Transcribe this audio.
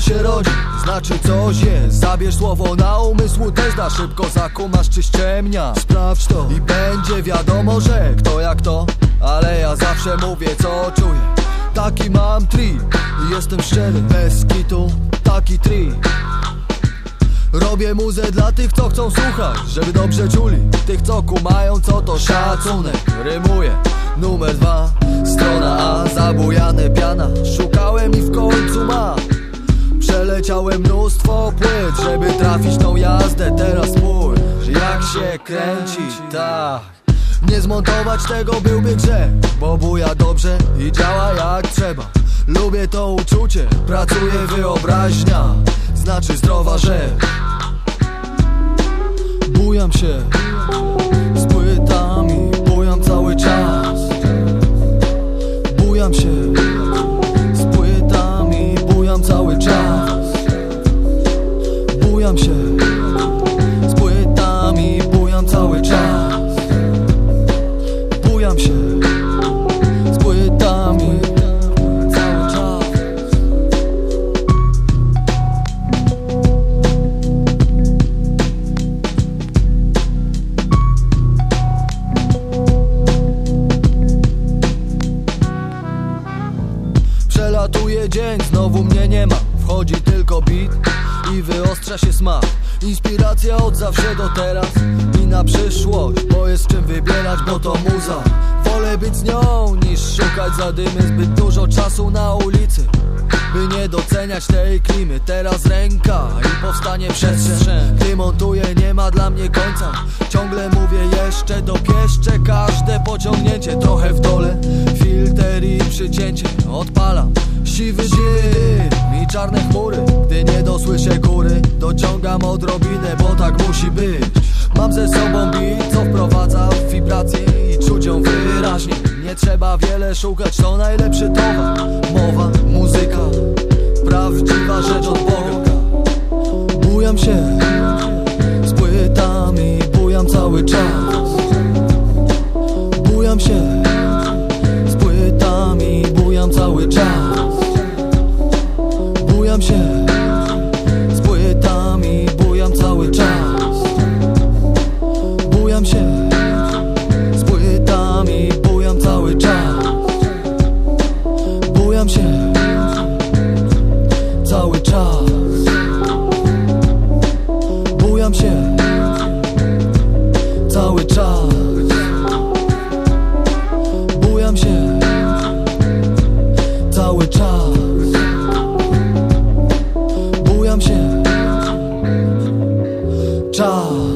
się rodzi, znaczy coś jest. Zabierz słowo na umysłu też da Szybko zakumasz czy ściemnia. Sprawdź to i będzie wiadomo, że kto jak to Ale ja zawsze mówię co czuję. Taki mam tri i jestem szczery Bez kitu, taki tri Robię muzę dla tych, co chcą słuchać Żeby dobrze czuli. Tych, co kumają, co to szacunek. Rymuję Numer dwa Strona A Zabujane piana. Szukałem i w końcu ma Przeleciałem mnóstwo płyt Żeby trafić tą jazdę. Teraz spójrz Jak się kręci Tak. Nie zmontować tego byłby grzech Bo buja dobrze i działa jak trzeba. Lubię to uczucie, pracuje wyobraźnia Znaczy zdrowa rzecz. Bujam się tylko beat i wyostrza się smak. Inspiracja od zawsze do teraz i na przyszłość Bo jest czym wybierać, bo to muza. Wolę być z nią niż szukać zadymy Zbyt dużo czasu na ulicy by nie doceniać tej klimy. Teraz ręka i powstanie przestrzeń. Gdy montuję nie ma dla mnie końca. Ciągle mówię jeszcze dopieszczę Każde pociągnięcie trochę w dole odrobinę, bo tak musi być. Mam ze sobą beat, co wprowadza w wibracje I czuć ją wyraźnie. Nie trzeba wiele szukać, to najlepszy towar. Mowa, muzyka, prawdziwa rzecz od Boga. Bujam się z płytami, bujam cały czas Bujam się czas